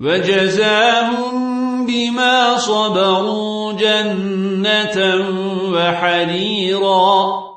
وجزاهم بما صبروا جنة وحريرا